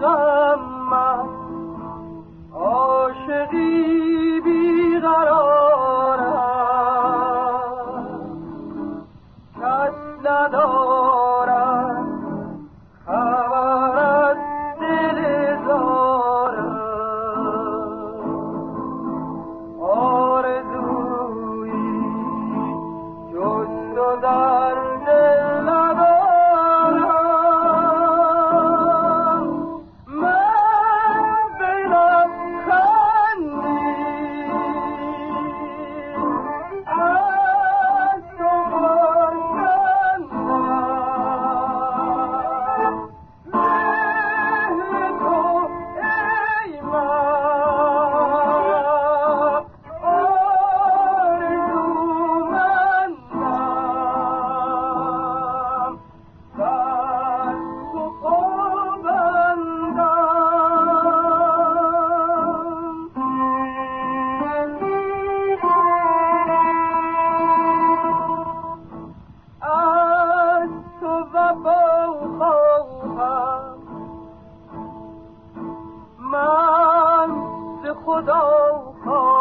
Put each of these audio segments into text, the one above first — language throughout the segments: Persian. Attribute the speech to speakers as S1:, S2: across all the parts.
S1: love. Oh, oh.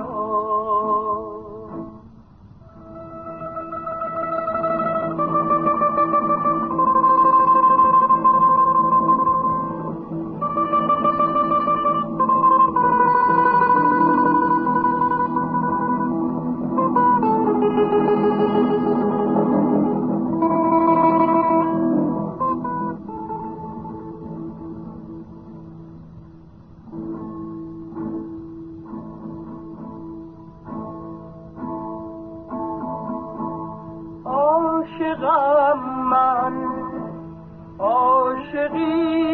S1: Oh. عاشقم من عاشقی.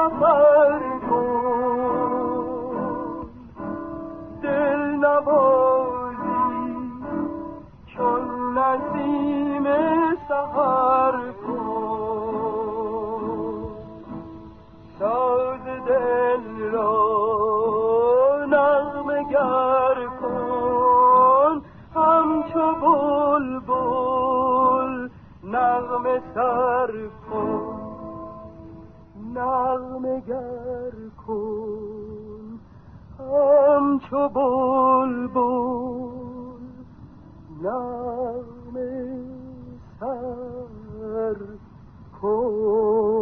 S1: سفر کن دل نوازی چون نسیم سفر کن ساز دل را نغم گر کن همچو بلبل نغم سر کن نغمه گر کن همچو بل بل نغمه سر کن.